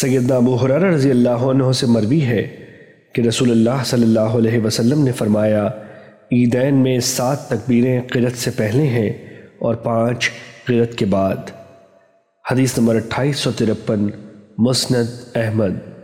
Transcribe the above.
سیدنا ابو حرارہ رضی اللہ عنہ سے مروی ہے کہ رسول اللہ صلی اللہ علیہ وسلم نے فرمایا، عیدین میں سات تکبیریں قرت سے پہلے ہیں اور پانچ قرت کے بعد۔ حدیث نمبر اٹھائیس سو ترپن، مسند احمد۔